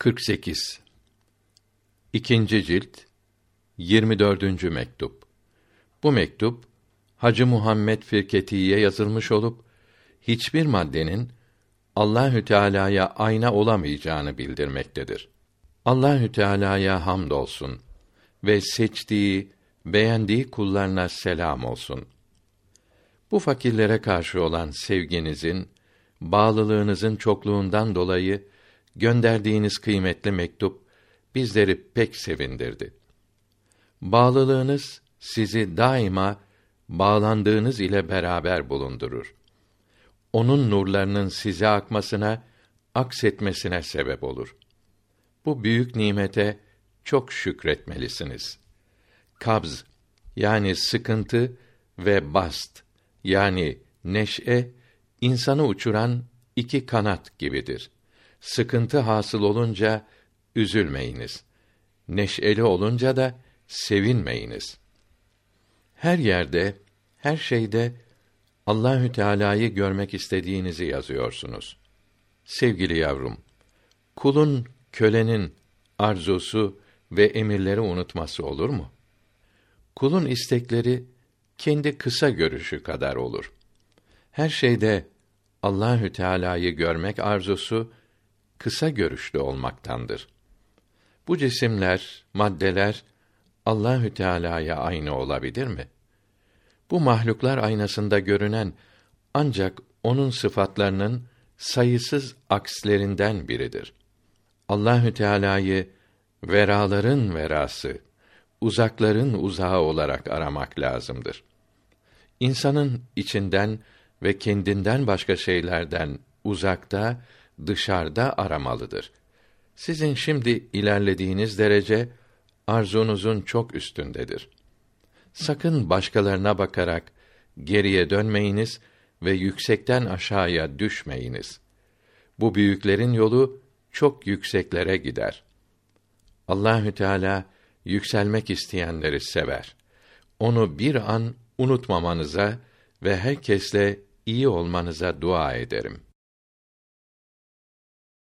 48 İkinci cilt 24. mektup. Bu mektup Hacı Muhammed Firketi'ye yazılmış olup hiçbir maddenin Allahü Teala'ya ayna olamayacağını bildirmektedir. Allahü Teala'ya hamdolsun ve seçtiği, beğendiği kullarına selam olsun. Bu fakirlere karşı olan sevginizin, bağlılığınızın çokluğundan dolayı gönderdiğiniz kıymetli mektup bizleri pek sevindirdi. Bağlılığınız sizi daima bağlandığınız ile beraber bulundurur. Onun nurlarının size akmasına, aksetmesine sebep olur. Bu büyük nimete çok şükretmelisiniz. Kabz yani sıkıntı ve bast yani neşe insanı uçuran iki kanat gibidir. Sıkıntı hasıl olunca üzülmeyiniz. Neşeli olunca da sevinmeyiniz. Her yerde, her şeyde Allahü Teala'yı görmek istediğinizi yazıyorsunuz. Sevgili yavrum, kulun, kölenin arzusu ve emirleri unutması olur mu? Kulun istekleri kendi kısa görüşü kadar olur. Her şeyde Allahü Teala'yı görmek arzusu kısa görüşlü olmaktandır. Bu cisimler, maddeler Allahü Teala'ya aynı olabilir mi? Bu mahluklar aynasında görünen ancak onun sıfatlarının sayısız akslerinden biridir. Allahü Teala'yı veraların verası, uzakların uzağı olarak aramak lazımdır. İnsanın içinden ve kendinden başka şeylerden uzakta, dışarıda aramalıdır. Sizin şimdi ilerlediğiniz derece arzunuzun çok üstündedir. Sakın başkalarına bakarak geriye dönmeyiniz ve yüksekten aşağıya düşmeyiniz. Bu büyüklerin yolu çok yükseklere gider. Allahü Teala yükselmek isteyenleri sever. Onu bir an unutmamanıza ve herkesle iyi olmanıza dua ederim.